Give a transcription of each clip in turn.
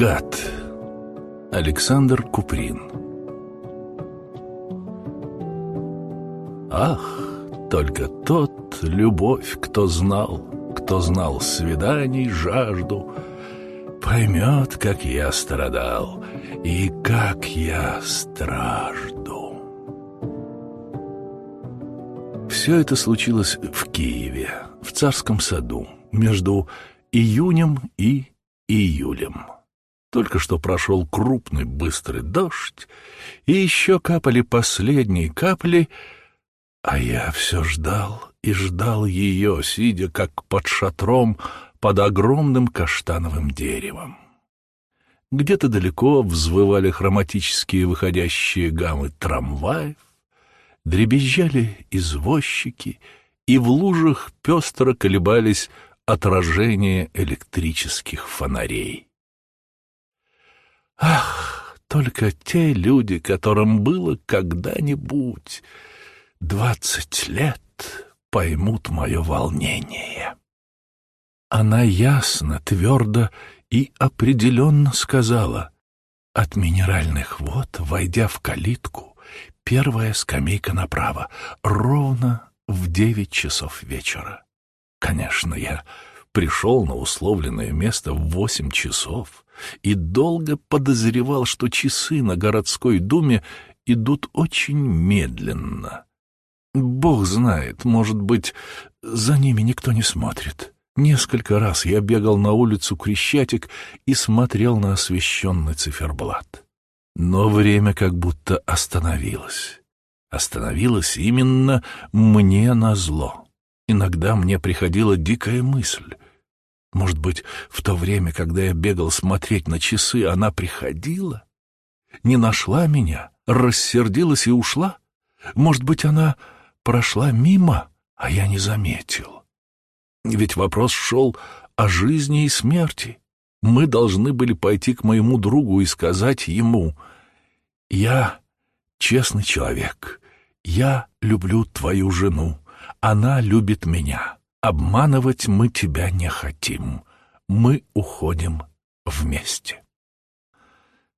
Гад. Александр Куприн. Ах, только тот любовь, кто знал, кто знал свиданий жажду, поймет, как я страдал и как я стражду. Все это случилось в Киеве, в Царском саду, между июнем и июлем. Только что прошел крупный быстрый дождь, и еще капали последние капли, а я все ждал и ждал ее, сидя как под шатром под огромным каштановым деревом. Где-то далеко взвывали хроматические выходящие гаммы трамваев, дребезжали извозчики, и в лужах пестро колебались отражения электрических фонарей. Ах, только те люди, которым было когда-нибудь двадцать лет, поймут мое волнение. Она ясно, твердо и определенно сказала, от минеральных вод, войдя в калитку, первая скамейка направо, ровно в девять часов вечера. Конечно, я пришел на условленное место в восемь часов и долго подозревал, что часы на городской думе идут очень медленно. Бог знает, может быть, за ними никто не смотрит. Несколько раз я бегал на улицу Крещатик и смотрел на освещенный циферблат. Но время как будто остановилось. Остановилось именно мне назло. Иногда мне приходила дикая мысль. Может быть, в то время, когда я бегал смотреть на часы, она приходила? Не нашла меня, рассердилась и ушла? Может быть, она прошла мимо, а я не заметил? Ведь вопрос шел о жизни и смерти. Мы должны были пойти к моему другу и сказать ему, «Я честный человек, я люблю твою жену, она любит меня. Обманывать мы тебя не хотим. Мы уходим вместе.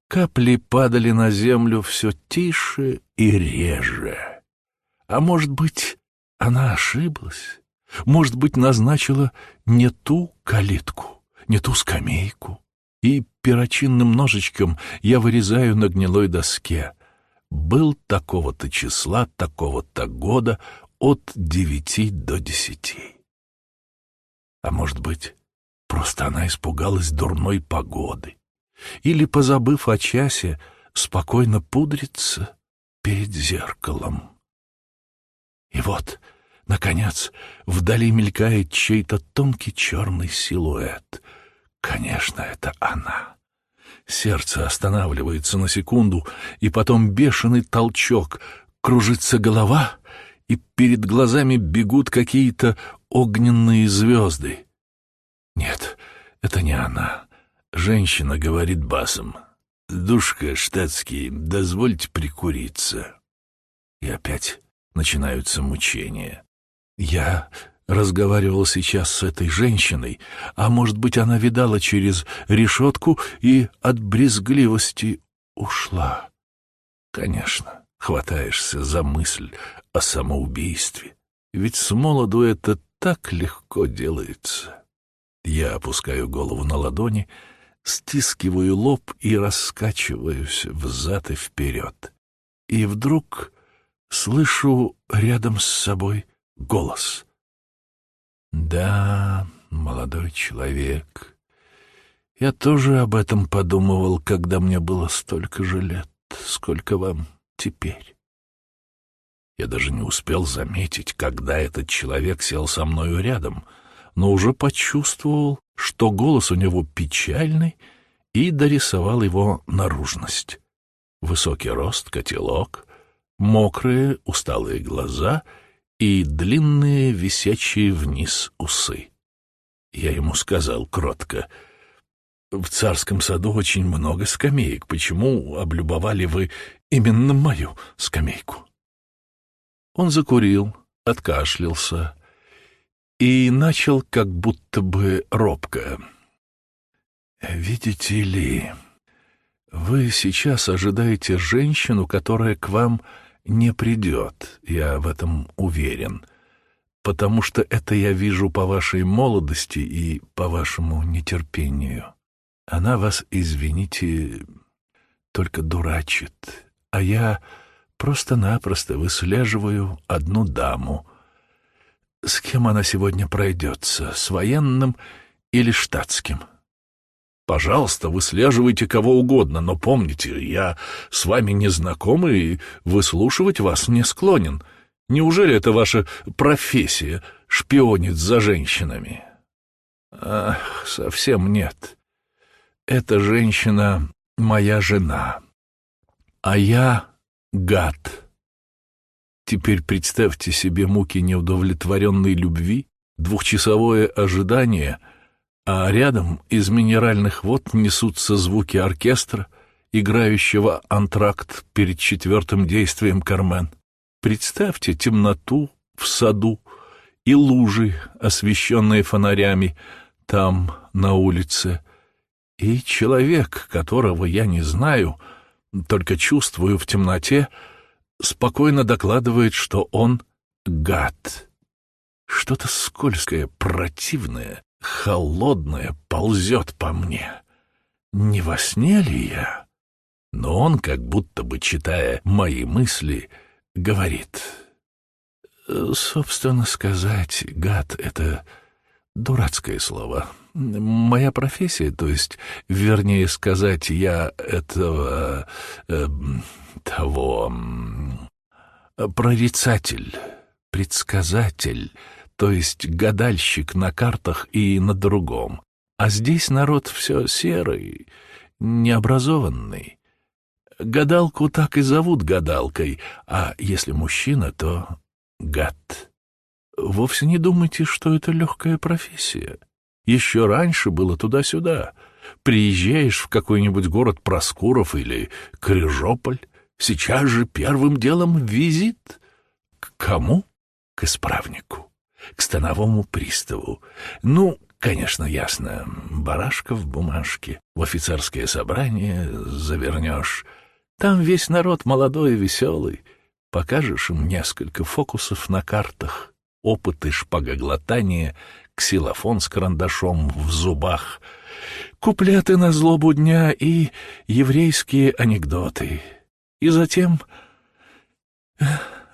Капли падали на землю все тише и реже. А может быть, она ошиблась? Может быть, назначила не ту калитку, не ту скамейку? И перочинным ножичком я вырезаю на гнилой доске. Был такого-то числа, такого-то года, от девяти до десяти. А может быть, просто она испугалась дурной погоды или, позабыв о часе, спокойно пудрится перед зеркалом. И вот, наконец, вдали мелькает чей-то тонкий черный силуэт. Конечно, это она. Сердце останавливается на секунду, и потом бешеный толчок. Кружится голова, и перед глазами бегут какие-то огненные звезды. Нет, это не она. Женщина говорит басом. «Душка, штатский, дозвольте прикуриться». И опять начинаются мучения. Я разговаривал сейчас с этой женщиной, а может быть, она видала через решетку и от брезгливости ушла. Конечно, хватаешься за мысль о самоубийстве. Ведь с молоду это так легко делается. Я опускаю голову на ладони, стискиваю лоб и раскачиваюсь взад и вперед. И вдруг слышу рядом с собой голос. «Да, молодой человек, я тоже об этом подумывал, когда мне было столько же лет, сколько вам теперь. Я даже не успел заметить, когда этот человек сел со мною рядом, но уже почувствовал, что голос у него печальный, и дорисовал его наружность. Высокий рост, котелок, мокрые усталые глаза и длинные висячие вниз усы. Я ему сказал кротко, «В царском саду очень много скамеек. Почему облюбовали вы именно мою скамейку?» Он закурил, откашлялся и начал как будто бы робко. Видите ли, вы сейчас ожидаете женщину, которая к вам не придет, я в этом уверен, потому что это я вижу по вашей молодости и по вашему нетерпению. Она вас, извините, только дурачит, а я просто-напросто выслеживаю одну даму. С кем она сегодня пройдется, с военным или штатским?» Пожалуйста, выслеживайте кого угодно, но помните, я с вами не знаком и выслушивать вас не склонен. Неужели это ваша профессия — шпионить за женщинами? Ах, совсем нет. Эта женщина — моя жена, а я — гад. Теперь представьте себе муки неудовлетворенной любви, двухчасовое ожидание — а рядом из минеральных вод несутся звуки оркестра, играющего антракт перед четвертым действием «Кармен». Представьте темноту в саду и лужи, освещенные фонарями, там, на улице, и человек, которого я не знаю, только чувствую в темноте, спокойно докладывает, что он гад. Что-то скользкое, противное, холодное ползет по мне. Не во сне ли я? Но он, как будто бы читая мои мысли, говорит. Собственно сказать, гад — это дурацкое слово. Моя профессия, то есть, вернее сказать, я этого... Э, того... прорицатель, предсказатель — то есть гадальщик на картах и на другом. А здесь народ все серый, необразованный. Гадалку так и зовут гадалкой, а если мужчина, то гад. Вовсе не думайте, что это легкая профессия. Еще раньше было туда-сюда. Приезжаешь в какой-нибудь город Проскуров или Крыжополь, сейчас же первым делом визит. К кому? К исправнику к становому приставу. Ну, конечно, ясно, барашка в бумажке, в офицерское собрание завернешь. Там весь народ молодой и веселый. Покажешь им несколько фокусов на картах, опыты шпагоглотания, ксилофон с карандашом в зубах, куплеты на злобу дня и еврейские анекдоты. И затем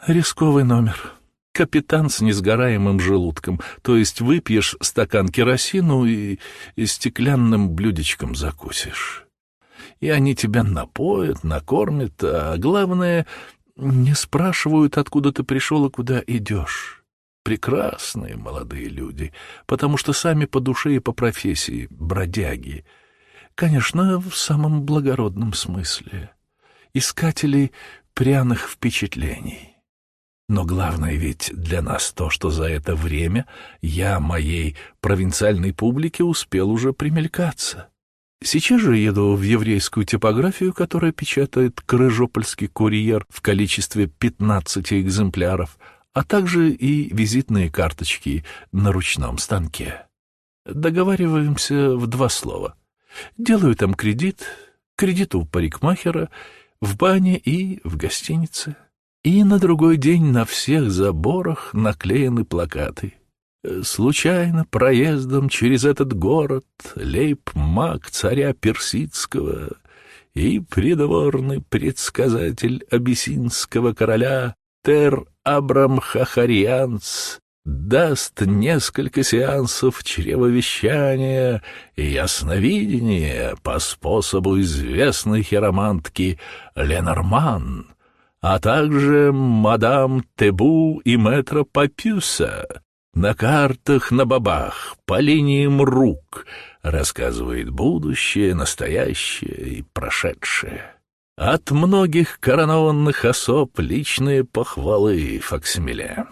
рисковый номер — капитан с несгораемым желудком, то есть выпьешь стакан керосину и, и стеклянным блюдечком закусишь. И они тебя напоят, накормят, а главное, не спрашивают, откуда ты пришел и куда идешь. Прекрасные молодые люди, потому что сами по душе и по профессии бродяги. Конечно, в самом благородном смысле. Искатели пряных впечатлений. Но главное ведь для нас то, что за это время я моей провинциальной публике успел уже примелькаться. Сейчас же еду в еврейскую типографию, которая печатает крыжопольский курьер в количестве 15 экземпляров, а также и визитные карточки на ручном станке. Договариваемся в два слова. Делаю там кредит, кредит у парикмахера, в бане и в гостинице. И на другой день на всех заборах наклеены плакаты. Случайно проездом через этот город лейб-маг царя персидского и придворный предсказатель абиссинского короля Тер Абрам Хахарианц даст несколько сеансов чревовещания и ясновидения по способу известной хиромантки Ленорман — а также мадам Тебу и мэтра Папюса. На картах на бабах, по линиям рук, рассказывает будущее, настоящее и прошедшее. От многих коронованных особ личные похвалы факсимиле.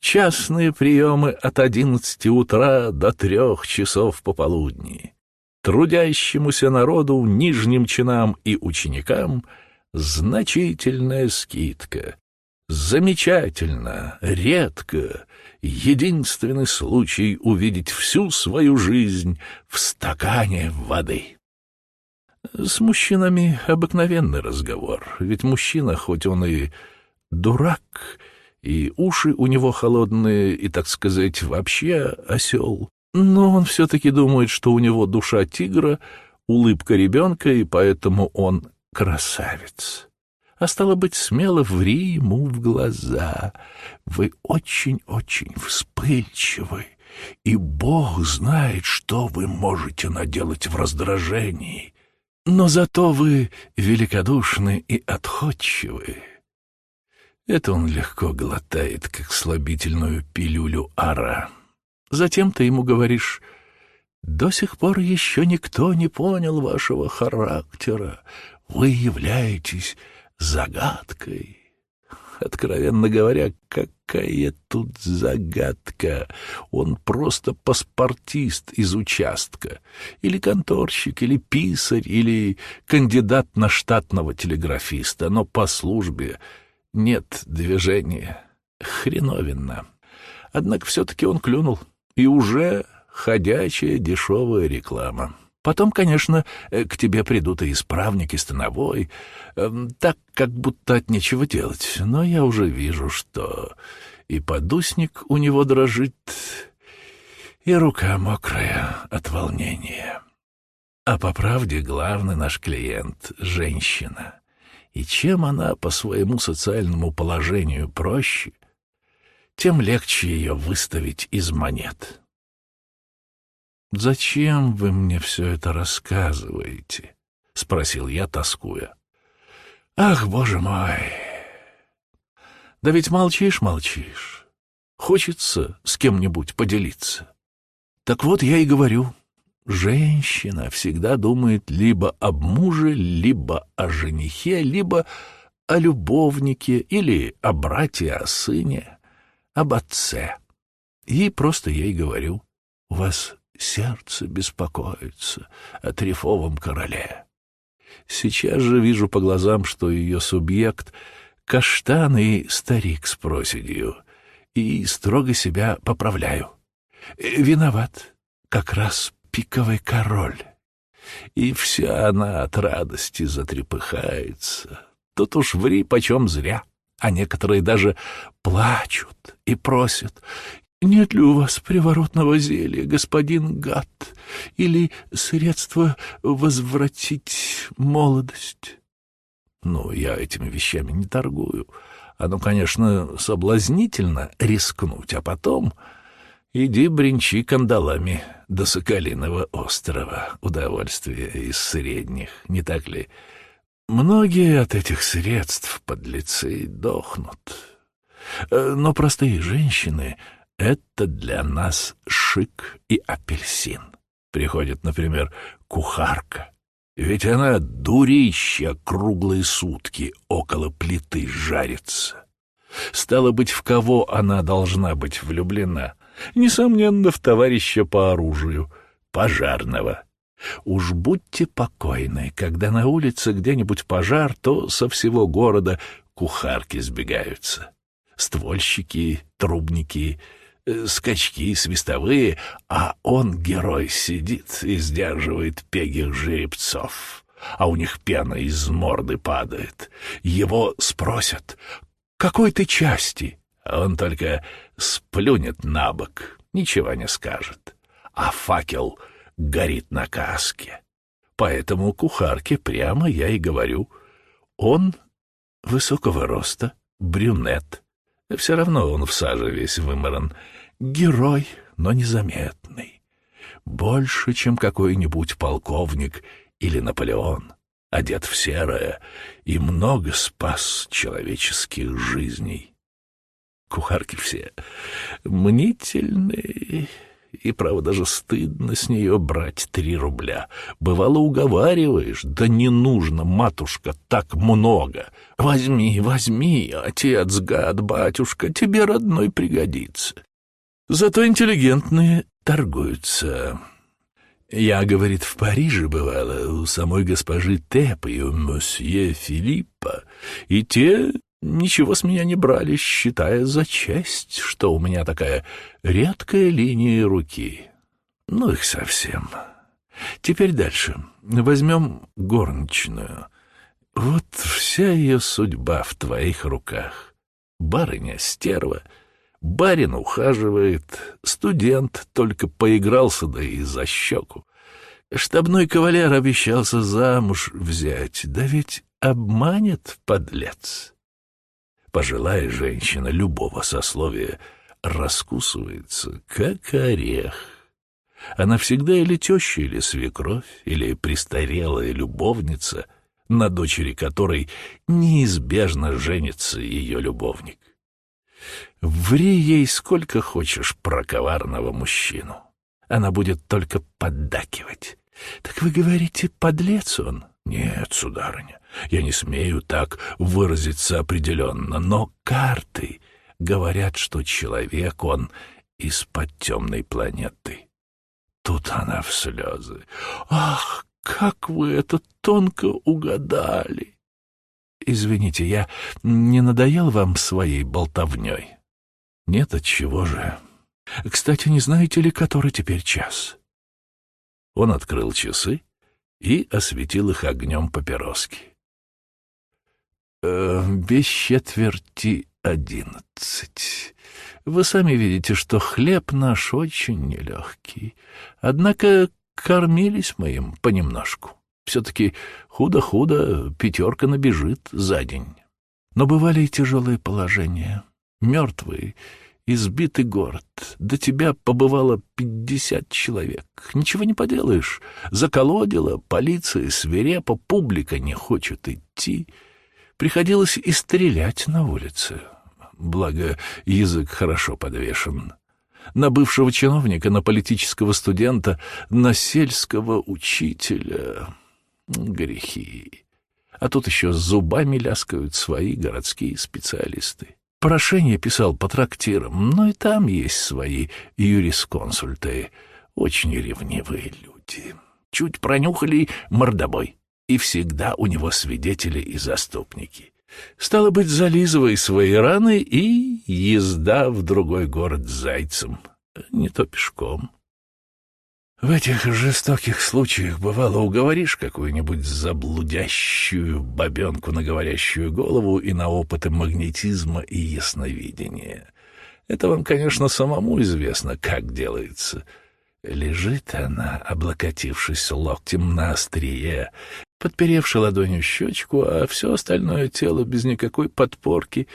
Частные приемы от одиннадцати утра до трех часов пополудни. Трудящемуся народу, нижним чинам и ученикам — значительная скидка. Замечательно, редко, единственный случай увидеть всю свою жизнь в стакане воды. С мужчинами обыкновенный разговор, ведь мужчина, хоть он и дурак, и уши у него холодные, и, так сказать, вообще осел, но он все-таки думает, что у него душа тигра, улыбка ребенка, и поэтому он красавец. А стало быть, смело ври ему в глаза. Вы очень-очень вспыльчивы, и Бог знает, что вы можете наделать в раздражении. Но зато вы великодушны и отходчивы. Это он легко глотает, как слабительную пилюлю ара. Затем ты ему говоришь, «До сих пор еще никто не понял вашего характера. Вы являетесь загадкой». Откровенно говоря, какая тут загадка? Он просто паспортист из участка. Или конторщик, или писарь, или кандидат на штатного телеграфиста. Но по службе нет движения. Хреновенно. Однако все-таки он клюнул и уже ходячая дешевая реклама. Потом, конечно, э, к тебе придут и исправник, и становой, эм, так, как будто от нечего делать. Но я уже вижу, что и подусник у него дрожит, и рука мокрая от волнения. А по правде главный наш клиент — женщина. И чем она по своему социальному положению проще, тем легче ее выставить из монет. «Зачем вы мне все это рассказываете?» — спросил я, тоскуя. «Ах, боже мой! Да ведь молчишь-молчишь. Хочется с кем-нибудь поделиться. Так вот я и говорю, женщина всегда думает либо об муже, либо о женихе, либо о любовнике или о брате, о сыне об отце. И просто ей говорю, у вас сердце беспокоится о трифовом короле. Сейчас же вижу по глазам, что ее субъект — каштан и старик с проседью, и строго себя поправляю. Виноват как раз пиковый король. И вся она от радости затрепыхается. Тут уж ври почем зря а некоторые даже плачут и просят «Нет ли у вас приворотного зелья, господин гад, или средства возвратить молодость?» Ну, я этими вещами не торгую. Оно, конечно, соблазнительно рискнуть, а потом иди бренчи кандалами до Соколиного острова. Удовольствие из средних, не так ли?» Многие от этих средств подлецы дохнут. Э, но простые женщины — это для нас шик и апельсин. Приходит, например, кухарка. Ведь она дурища круглые сутки около плиты жарится. Стало быть, в кого она должна быть влюблена? Несомненно, в товарища по оружию, пожарного. Уж будьте покойны, когда на улице где-нибудь пожар, то со всего города кухарки сбегаются. Ствольщики, трубники, скачки, свистовые, а он, герой, сидит и сдерживает пегих жеребцов, а у них пена из морды падает. Его спросят, какой ты части? А он только сплюнет на бок, ничего не скажет. А факел — горит на каске. Поэтому кухарке прямо я и говорю. Он высокого роста, брюнет. Все равно он в саже весь выморан. Герой, но незаметный. Больше, чем какой-нибудь полковник или Наполеон. Одет в серое и много спас человеческих жизней. Кухарки все мнительные и, право, даже стыдно с нее брать три рубля. Бывало, уговариваешь, да не нужно, матушка, так много. Возьми, возьми, отец, гад, батюшка, тебе родной пригодится. Зато интеллигентные торгуются. Я, говорит, в Париже бывала у самой госпожи Теп и у месье Филиппа, и те ничего с меня не брали, считая за честь, что у меня такая редкая линия руки. Ну их совсем. Теперь дальше. Возьмем горничную. Вот вся ее судьба в твоих руках. Барыня стерва, барин ухаживает, студент только поигрался, да и за щеку. Штабной кавалер обещался замуж взять, да ведь обманет подлец. Пожилая женщина любого сословия раскусывается, как орех. Она всегда или теща, или свекровь, или престарелая любовница, на дочери которой неизбежно женится ее любовник. Ври ей сколько хочешь про коварного мужчину. Она будет только поддакивать. Так вы говорите, подлец он? Нет, сударыня, я не смею так выразиться определенно, но карты говорят, что человек он из-под темной планеты. Тут она в слезы. Ах, как вы это тонко угадали! Извините, я не надоел вам своей болтовней? Нет, отчего же? Кстати, не знаете ли, который теперь час? Он открыл часы и осветил их огнем папироски. «Э, «Без четверти одиннадцать. Вы сами видите, что хлеб наш очень нелегкий. Однако кормились мы им понемножку. Все-таки худо-худо пятерка набежит за день. Но бывали и тяжелые положения. Мертвые избитый город. До тебя побывало пятьдесят человек. Ничего не поделаешь. Заколодила, полиция свирепо, публика не хочет идти. Приходилось и стрелять на улице. Благо, язык хорошо подвешен. На бывшего чиновника, на политического студента, на сельского учителя. Грехи. А тут еще зубами ляскают свои городские специалисты. Прошение писал по трактирам, но и там есть свои юрисконсульты, очень ревнивые люди. Чуть пронюхали мордобой, и всегда у него свидетели и заступники. Стало быть, зализывай свои раны и езда в другой город с зайцем, не то пешком. В этих жестоких случаях, бывало, уговоришь какую-нибудь заблудящую бабенку на говорящую голову и на опыты магнетизма и ясновидения. Это вам, конечно, самому известно, как делается. Лежит она, облокотившись локтем на острие, подперевши ладонью щечку, а все остальное тело без никакой подпорки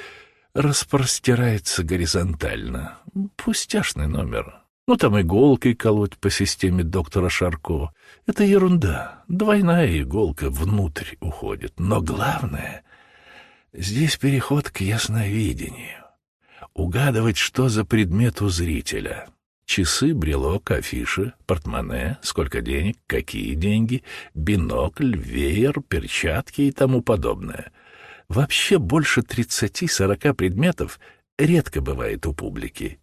распростирается горизонтально. Пустяшный номер. Ну, там иголкой колоть по системе доктора Шарко. Это ерунда. Двойная иголка внутрь уходит. Но главное, здесь переход к ясновидению. Угадывать, что за предмет у зрителя. Часы, брелок, афиши, портмоне, сколько денег, какие деньги, бинокль, веер, перчатки и тому подобное. Вообще больше тридцати-сорока предметов редко бывает у публики.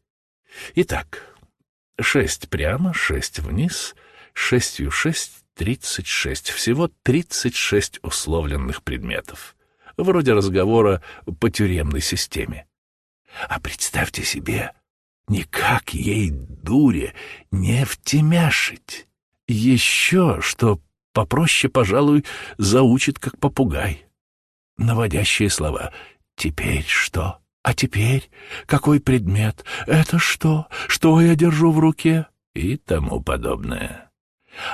Итак, Шесть прямо, шесть вниз, шестью шесть, тридцать шесть. Всего тридцать шесть условленных предметов. Вроде разговора по тюремной системе. А представьте себе, никак ей, дуре, не втемяшить. Еще, что попроще, пожалуй, заучит, как попугай. Наводящие слова «теперь что?» А теперь какой предмет? Это что? Что я держу в руке? И тому подобное.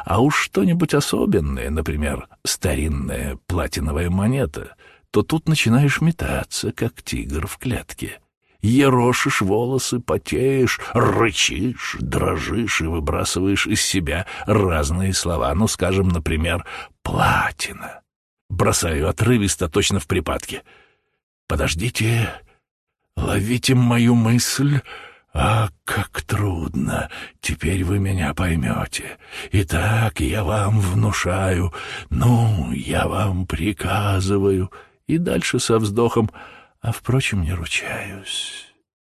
А уж что-нибудь особенное, например, старинная платиновая монета, то тут начинаешь метаться, как тигр в клетке. Ерошишь волосы, потеешь, рычишь, дрожишь и выбрасываешь из себя разные слова. Ну, скажем, например, «платина». Бросаю отрывисто, точно в припадке. «Подождите, Ловите мою мысль. А как трудно. Теперь вы меня поймете. Итак, я вам внушаю. Ну, я вам приказываю. И дальше со вздохом. А, впрочем, не ручаюсь.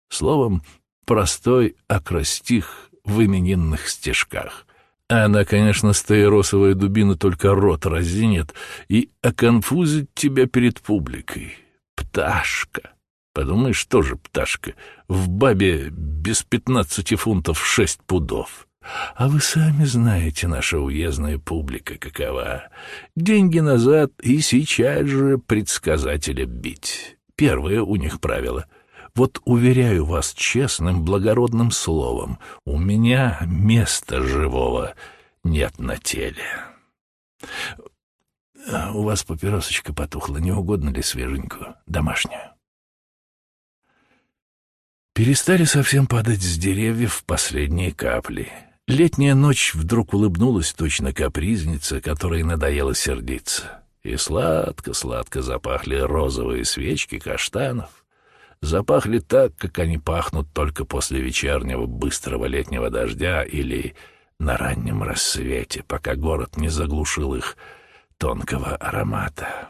Словом, простой акростих в именинных стежках. Она, конечно, стаиросовая дубина только рот разинет и оконфузит тебя перед публикой пташка. Подумаешь, тоже пташка. В бабе без пятнадцати фунтов шесть пудов. А вы сами знаете, наша уездная публика какова. Деньги назад и сейчас же предсказателя бить. Первое у них правило. Вот уверяю вас честным, благородным словом, у меня места живого нет на теле. У вас папиросочка потухла, не угодно ли свеженькую, домашнюю? Перестали совсем падать с деревьев последние капли. Летняя ночь вдруг улыбнулась точно капризница, которой надоело сердиться. И сладко-сладко запахли розовые свечки каштанов. Запахли так, как они пахнут только после вечернего быстрого летнего дождя или на раннем рассвете, пока город не заглушил их тонкого аромата.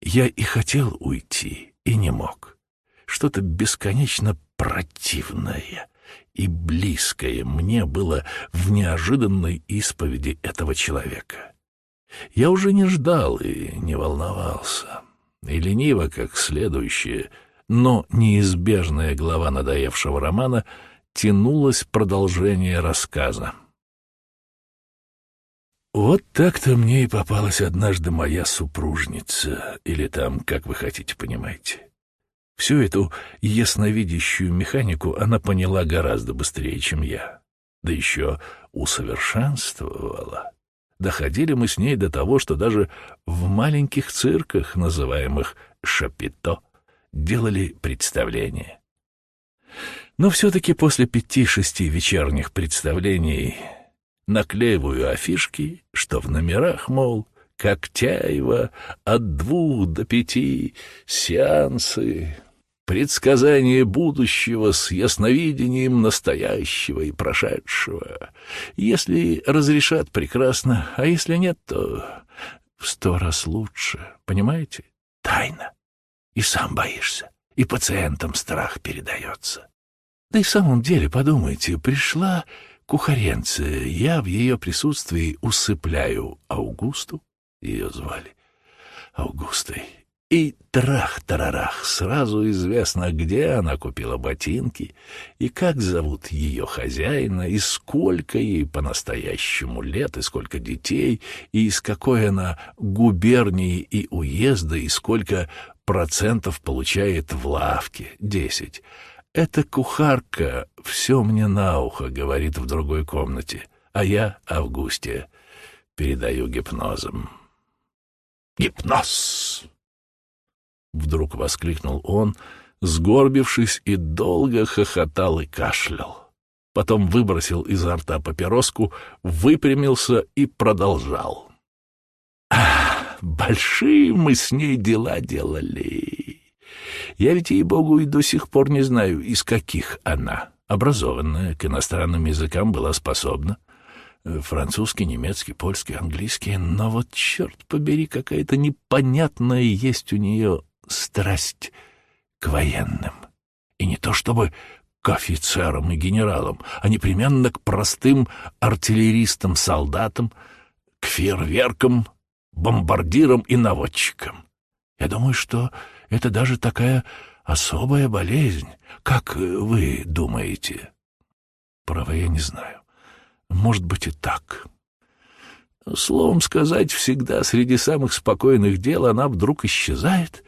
Я и хотел уйти, и не мог. Что-то бесконечно противное и близкое мне было в неожиданной исповеди этого человека. Я уже не ждал и не волновался. И лениво, как следующее, но неизбежная глава надоевшего романа, тянулось продолжение рассказа. Вот так-то мне и попалась однажды моя супружница, или там, как вы хотите, понимаете. Всю эту ясновидящую механику она поняла гораздо быстрее, чем я. Да еще усовершенствовала. Доходили мы с ней до того, что даже в маленьких цирках, называемых «шапито», делали представления. Но все-таки после пяти-шести вечерних представлений наклеиваю афишки, что в номерах, мол, Коктяева от двух до пяти, сеансы, предсказание будущего с ясновидением настоящего и прошедшего. Если разрешат, прекрасно, а если нет, то в сто раз лучше, понимаете? Тайна. И сам боишься, и пациентам страх передается. Да и в самом деле, подумайте, пришла кухаренция, я в ее присутствии усыпляю Аугусту, ее звали Аугустой. И трах-тарарах, сразу известно, где она купила ботинки, и как зовут ее хозяина, и сколько ей по-настоящему лет, и сколько детей, и из какой она губернии и уезда, и сколько процентов получает в лавке, десять. Эта кухарка все мне на ухо говорит в другой комнате, а я, Августе, передаю гипнозом. «Гипноз!» Вдруг воскликнул он, сгорбившись и долго хохотал и кашлял. Потом выбросил изо рта папироску, выпрямился и продолжал. «Ах, большие мы с ней дела делали. Я ведь, ей-богу, и до сих пор не знаю, из каких она. Образованная, к иностранным языкам была способна. Французский, немецкий, польский, английский. Но вот, черт побери, какая-то непонятная есть у нее страсть к военным. И не то чтобы к офицерам и генералам, а непременно к простым артиллеристам-солдатам, к фейерверкам, бомбардирам и наводчикам. Я думаю, что это даже такая особая болезнь. Как вы думаете? Право, я не знаю. Может быть и так. Словом сказать, всегда среди самых спокойных дел она вдруг исчезает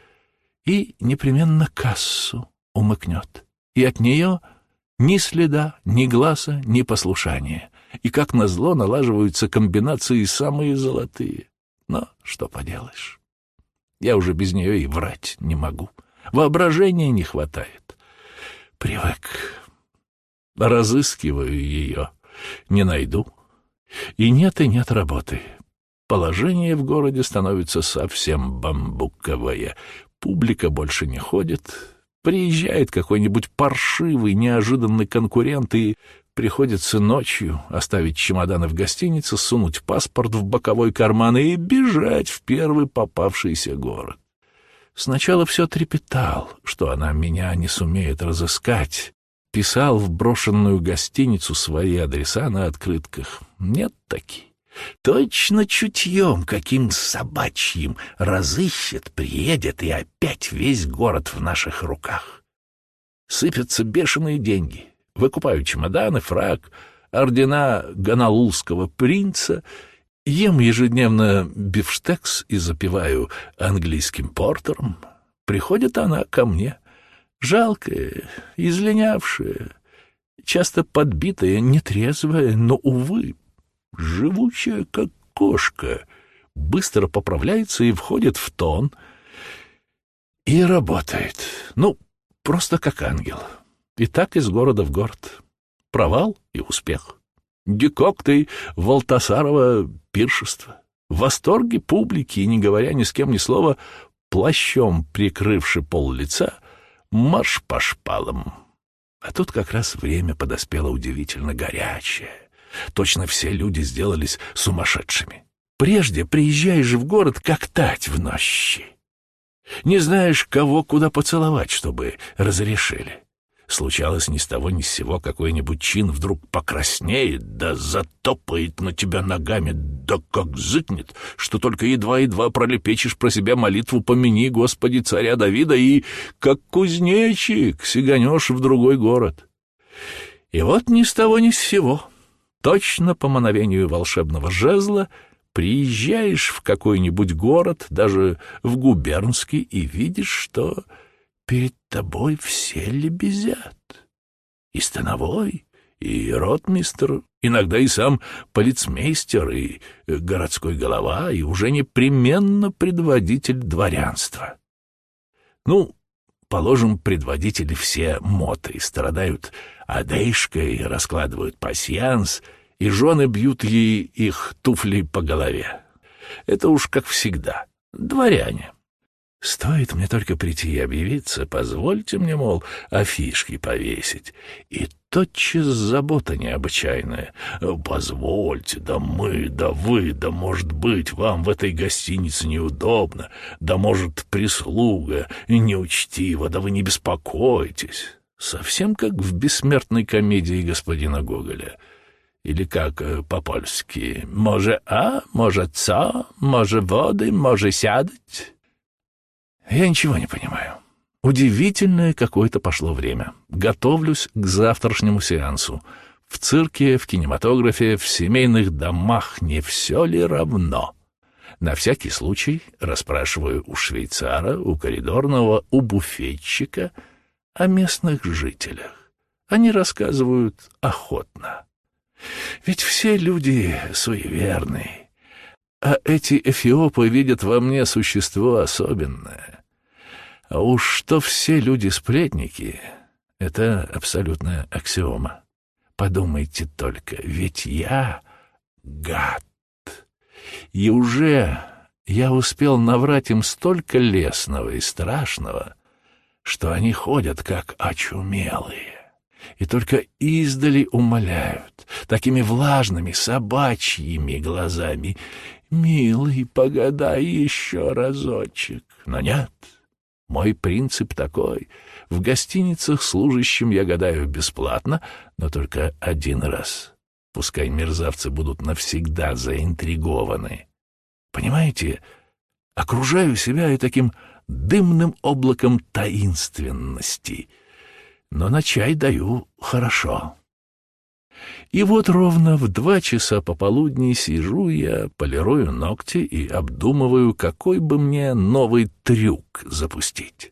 и непременно кассу умыкнет. И от нее ни следа, ни глаза, ни послушания. И, как назло, налаживаются комбинации самые золотые. Но что поделаешь. Я уже без нее и врать не могу. Воображения не хватает. Привык. Разыскиваю ее не найду. И нет, и нет работы. Положение в городе становится совсем бамбуковое. Публика больше не ходит. Приезжает какой-нибудь паршивый, неожиданный конкурент, и приходится ночью оставить чемоданы в гостинице, сунуть паспорт в боковой карман и бежать в первый попавшийся город. Сначала все трепетал, что она меня не сумеет разыскать, писал в брошенную гостиницу свои адреса на открытках. Нет таки. Точно чутьем, каким собачьим, разыщет, приедет, и опять весь город в наших руках. Сыпятся бешеные деньги. Выкупаю чемоданы, фраг, ордена ганалулского принца, ем ежедневно бифштекс и запиваю английским портером. Приходит она ко мне, жалкая, изленявшая, часто подбитая, нетрезвая, но, увы, живучая, как кошка, быстро поправляется и входит в тон и работает. Ну, просто как ангел. И так из города в город. Провал и успех. Декокты Валтасарова пиршество. В восторге публики, не говоря ни с кем ни слова, плащом прикрывши пол лица, марш по шпалам. А тут как раз время подоспело удивительно горячее. Точно все люди сделались сумасшедшими. Прежде приезжаешь в город, как тать в нощи. Не знаешь, кого куда поцеловать, чтобы разрешили. Случалось ни с того ни с сего какой-нибудь чин вдруг покраснеет, да затопает на тебя ногами, да как зыкнет, что только едва-едва пролепечешь про себя молитву «Помяни, Господи, царя Давида» и, как кузнечик, сиганешь в другой город. И вот ни с того ни с сего Точно по мановению волшебного жезла приезжаешь в какой-нибудь город, даже в губернский, и видишь, что перед тобой все лебезят. И становой, и ротмистр, иногда и сам полицмейстер, и городской голова, и уже непременно предводитель дворянства. Ну, положим, предводители все моты страдают одышкой, раскладывают пасьянс — и жены бьют ей их туфли по голове. Это уж как всегда. Дворяне. Стоит мне только прийти и объявиться, позвольте мне, мол, афишки повесить. И тотчас забота необычайная. Позвольте, да мы, да вы, да, может быть, вам в этой гостинице неудобно, да, может, прислуга неучтива, да вы не беспокойтесь. Совсем как в бессмертной комедии господина Гоголя — или как э, по-польски, «Może а, może co, może воды, może сядать?» Я ничего не понимаю. Удивительное какое-то пошло время. Готовлюсь к завтрашнему сеансу. В цирке, в кинематографе, в семейных домах не все ли равно? На всякий случай расспрашиваю у швейцара, у коридорного, у буфетчика о местных жителях. Они рассказывают охотно. Ведь все люди суеверны, а эти эфиопы видят во мне существо особенное. А уж что все люди сплетники — это абсолютная аксиома. Подумайте только, ведь я гад. И уже я успел наврать им столько лесного и страшного, что они ходят как очумелые и только издали умоляют, такими влажными собачьими глазами. «Милый, погадай еще разочек». Но нет, мой принцип такой. В гостиницах служащим я гадаю бесплатно, но только один раз. Пускай мерзавцы будут навсегда заинтригованы. Понимаете, окружаю себя и таким дымным облаком таинственности — но на чай даю хорошо. И вот ровно в два часа пополудни сижу я, полирую ногти и обдумываю, какой бы мне новый трюк запустить.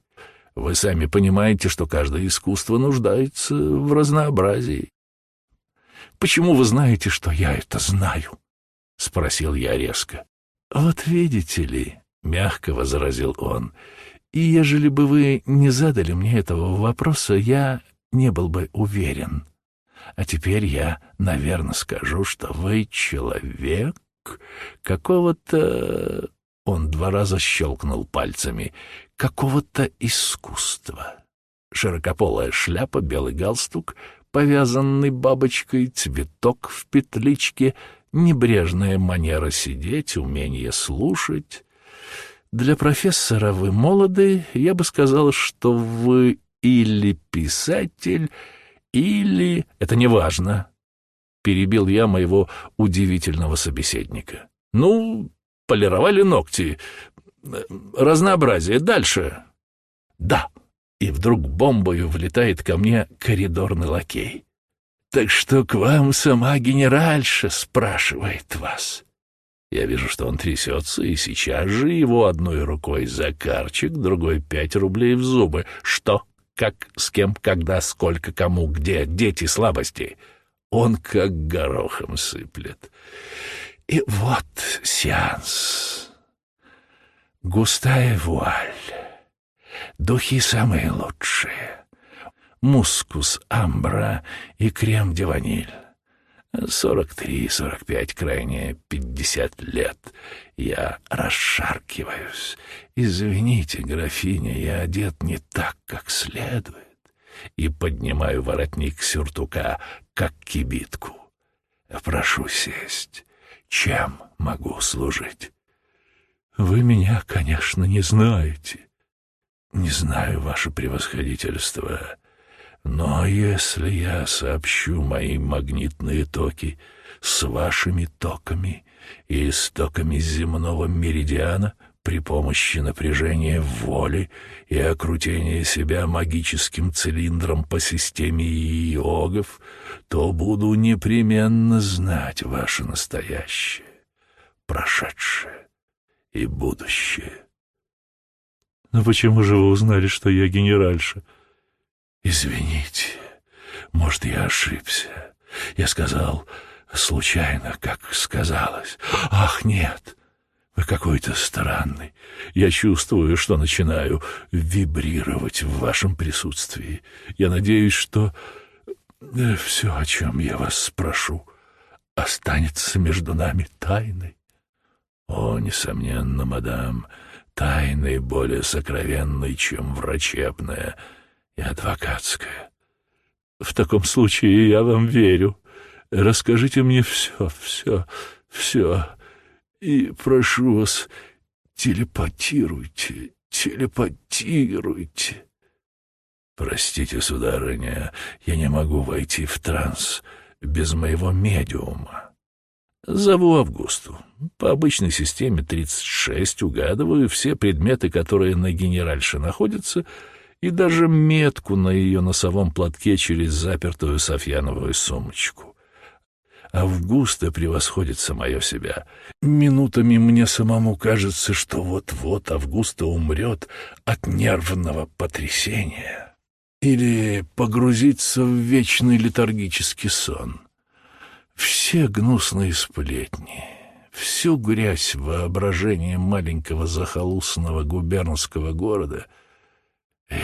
Вы сами понимаете, что каждое искусство нуждается в разнообразии. «Почему вы знаете, что я это знаю?» — спросил я резко. «Вот видите ли», — мягко возразил он, — и ежели бы вы не задали мне этого вопроса, я не был бы уверен. А теперь я, наверное, скажу, что вы человек какого-то... Он два раза щелкнул пальцами. Какого-то искусства. Широкополая шляпа, белый галстук, повязанный бабочкой, цветок в петличке, небрежная манера сидеть, умение слушать. Для профессора вы молоды, я бы сказал, что вы или писатель, или... Это не важно. перебил я моего удивительного собеседника. Ну, полировали ногти. Разнообразие. Дальше. Да. И вдруг бомбою влетает ко мне коридорный лакей. «Так что к вам сама генеральша спрашивает вас?» Я вижу, что он трясется, и сейчас же его одной рукой за карчик, другой пять рублей в зубы. Что, как, с кем, когда, сколько, кому, где, дети, слабости. Он как горохом сыплет. И вот сеанс. Густая вуаль. Духи самые лучшие. Мускус, амбра и крем-де-ваниль. 43-45, крайне 50 лет. Я расшаркиваюсь. Извините, графиня, я одет не так, как следует. И поднимаю воротник сюртука, как кибитку. Прошу сесть. Чем могу служить? Вы меня, конечно, не знаете. Не знаю, ваше превосходительство. Но если я сообщу мои магнитные токи с вашими токами и с токами земного меридиана при помощи напряжения воли и окрутения себя магическим цилиндром по системе йогов, то буду непременно знать ваше настоящее, прошедшее и будущее. Но почему же вы узнали, что я генеральша? «Извините, может, я ошибся. Я сказал случайно, как сказалось. Ах, нет, вы какой-то странный. Я чувствую, что начинаю вибрировать в вашем присутствии. Я надеюсь, что э, все, о чем я вас спрошу, останется между нами тайной. О, несомненно, мадам, тайной более сокровенной, чем врачебная» и адвокатская. В таком случае я вам верю. Расскажите мне все, все, все. И прошу вас, телепатируйте, телепатируйте. Простите, сударыня, я не могу войти в транс без моего медиума. Зову Августу. По обычной системе 36 угадываю все предметы, которые на генеральше находятся — и даже метку на ее носовом платке через запертую софьяновую сумочку. Августа превосходит самое себя. Минутами мне самому кажется, что вот-вот Августа умрет от нервного потрясения или погрузится в вечный летаргический сон. Все гнусные сплетни, всю грязь воображения маленького захолустного губернского города —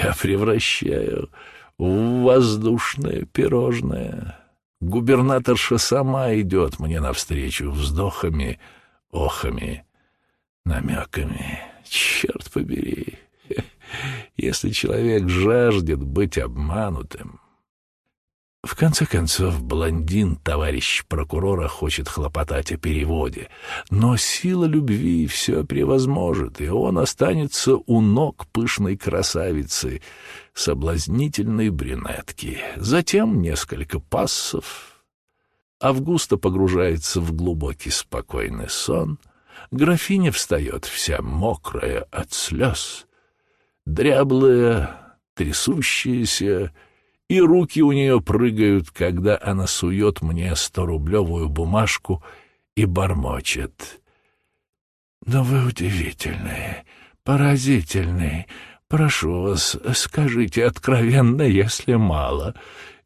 я превращаю в воздушное пирожное. Губернаторша сама идет мне навстречу вздохами, охами, намеками. Черт побери, если человек жаждет быть обманутым, в конце концов, блондин, товарищ прокурора, хочет хлопотать о переводе, но сила любви все превозможет, и он останется у ног пышной красавицы, соблазнительной брюнетки. Затем несколько пассов. Августа погружается в глубокий спокойный сон. Графиня встает вся мокрая от слез, дряблая, трясущаяся, и руки у нее прыгают, когда она сует мне сторублевую бумажку и бормочет. «Но вы удивительные, поразительные. Прошу вас, скажите откровенно, если мало.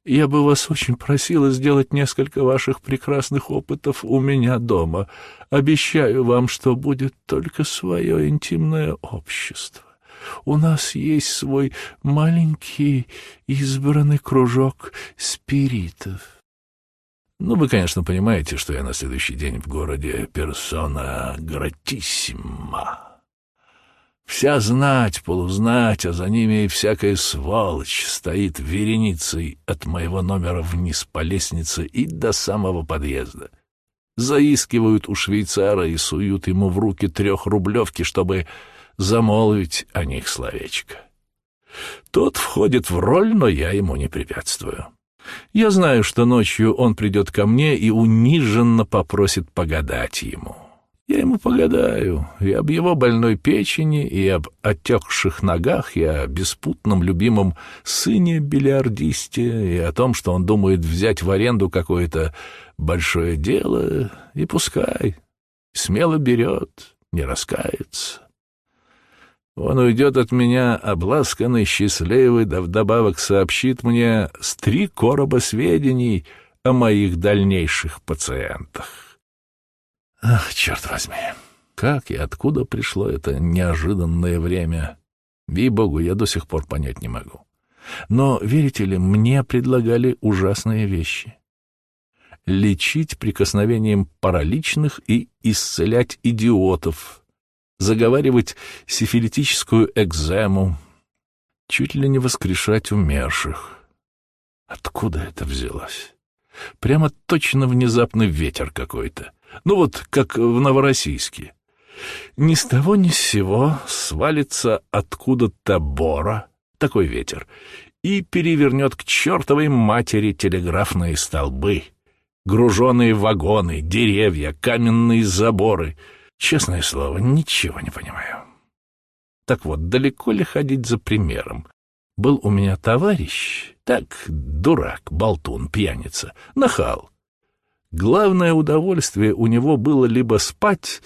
Я бы вас очень просила сделать несколько ваших прекрасных опытов у меня дома. Обещаю вам, что будет только свое интимное общество у нас есть свой маленький избранный кружок спиритов. Ну, вы, конечно, понимаете, что я на следующий день в городе персона гратиссима. Вся знать, полузнать, а за ними и всякая сволочь стоит вереницей от моего номера вниз по лестнице и до самого подъезда. Заискивают у швейцара и суют ему в руки трехрублевки, чтобы замолвить о них словечко. Тот входит в роль, но я ему не препятствую. Я знаю, что ночью он придет ко мне и униженно попросит погадать ему. Я ему погадаю и об его больной печени, и об отекших ногах, и о беспутном любимом сыне-бильярдисте, и о том, что он думает взять в аренду какое-то большое дело, и пускай. Смело берет, не раскается. Он уйдет от меня, обласканный, счастливый, да вдобавок сообщит мне с три короба сведений о моих дальнейших пациентах. Ах, черт возьми, как и откуда пришло это неожиданное время? Ви-богу, я до сих пор понять не могу. Но, верите ли, мне предлагали ужасные вещи. Лечить прикосновением параличных и исцелять идиотов — заговаривать сифилитическую экзему, чуть ли не воскрешать умерших. Откуда это взялось? Прямо точно внезапный ветер какой-то. Ну вот, как в Новороссийске. Ни с того ни с сего свалится откуда-то бора, такой ветер, и перевернет к чертовой матери телеграфные столбы, груженные вагоны, деревья, каменные заборы — Честное слово, ничего не понимаю. Так вот, далеко ли ходить за примером? Был у меня товарищ, так, дурак, болтун, пьяница, нахал. Главное удовольствие у него было либо спать,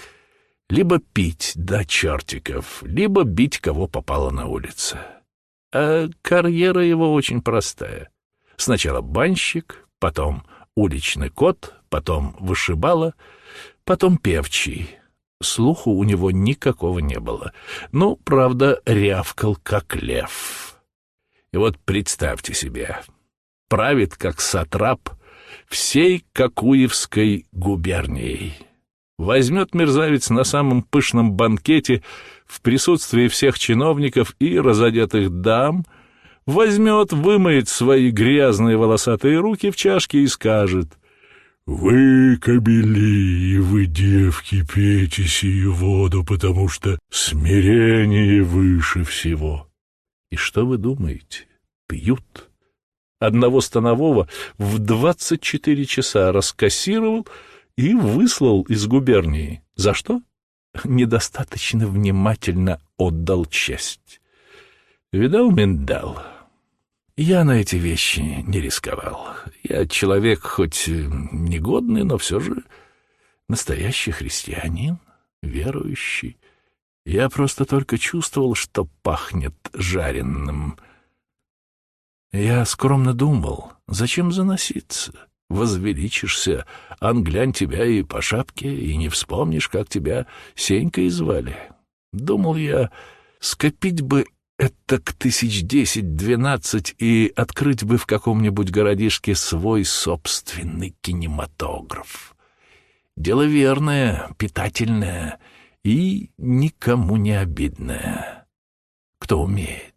либо пить до чертиков, либо бить кого попало на улице. А карьера его очень простая. Сначала банщик, потом уличный кот, потом вышибала, потом певчий. Слуху у него никакого не было. Ну, правда, рявкал, как лев. И вот представьте себе, правит, как сатрап, всей Кокуевской губернией. Возьмет мерзавец на самом пышном банкете в присутствии всех чиновников и разодетых дам, возьмет, вымоет свои грязные волосатые руки в чашке и скажет — вы, кобели, вы, девки, пейте сию воду, потому что смирение выше всего. И что вы думаете? Пьют. Одного станового в двадцать четыре часа раскассировал и выслал из губернии. За что? Недостаточно внимательно отдал честь. Видал миндал? Я на эти вещи не рисковал. Я человек хоть негодный, но все же настоящий христианин, верующий. Я просто только чувствовал, что пахнет жареным. Я скромно думал, зачем заноситься? Возвеличишься, англянь тебя и по шапке, и не вспомнишь, как тебя Сенькой звали. Думал я, скопить бы это к тысяч десять-двенадцать и открыть бы в каком-нибудь городишке свой собственный кинематограф. Дело верное, питательное и никому не обидное. Кто умеет.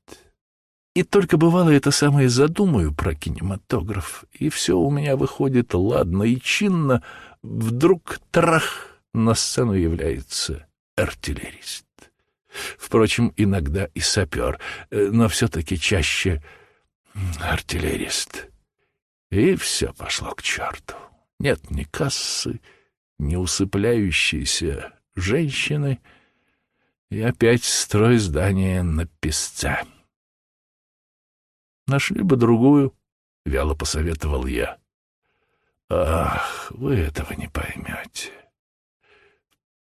И только бывало это самое задумаю про кинематограф, и все у меня выходит ладно и чинно, вдруг трах на сцену является артиллерист. Впрочем, иногда и сапер, э, но все-таки чаще артиллерист. И все пошло к черту. Нет ни кассы, ни усыпляющейся женщины, и опять строй здания на песце. Нашли бы другую, — вяло посоветовал я. Ах, вы этого не поймете.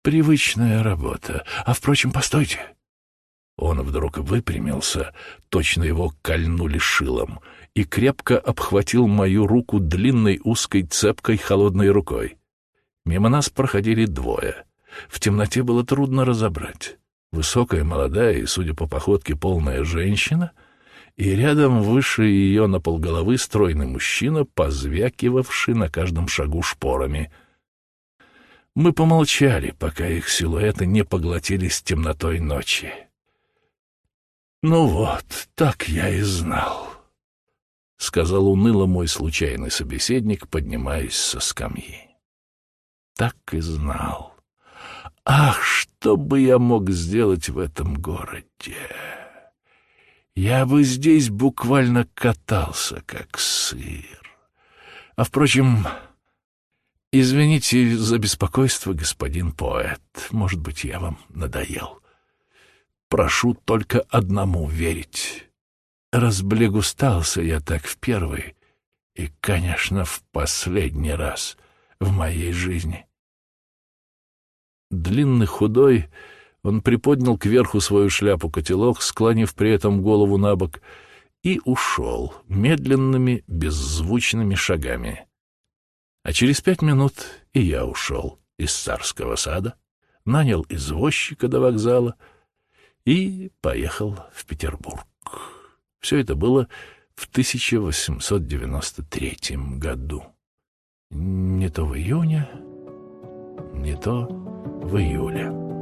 Привычная работа. А, впрочем, постойте. Он вдруг выпрямился, точно его кольнули шилом, и крепко обхватил мою руку длинной узкой цепкой холодной рукой. Мимо нас проходили двое. В темноте было трудно разобрать. Высокая, молодая и, судя по походке, полная женщина, и рядом выше ее на полголовы стройный мужчина, позвякивавший на каждом шагу шпорами — мы помолчали, пока их силуэты не поглотились темнотой ночи. «Ну вот, так я и знал», — сказал уныло мой случайный собеседник, поднимаясь со скамьи. «Так и знал. Ах, что бы я мог сделать в этом городе! я бы здесь буквально катался, как сыр. А, впрочем, извините за беспокойство, господин поэт. Может быть, я вам надоел. Прошу только одному верить. Разблегустался я так в первый и, конечно, в последний раз в моей жизни. Длинный худой, он приподнял кверху свою шляпу-котелок, склонив при этом голову на бок, и ушел медленными, беззвучными шагами. А через пять минут и я ушел из царского сада, нанял извозчика до вокзала и поехал в Петербург. Все это было в 1893 году. Не то в июне, не то в июле.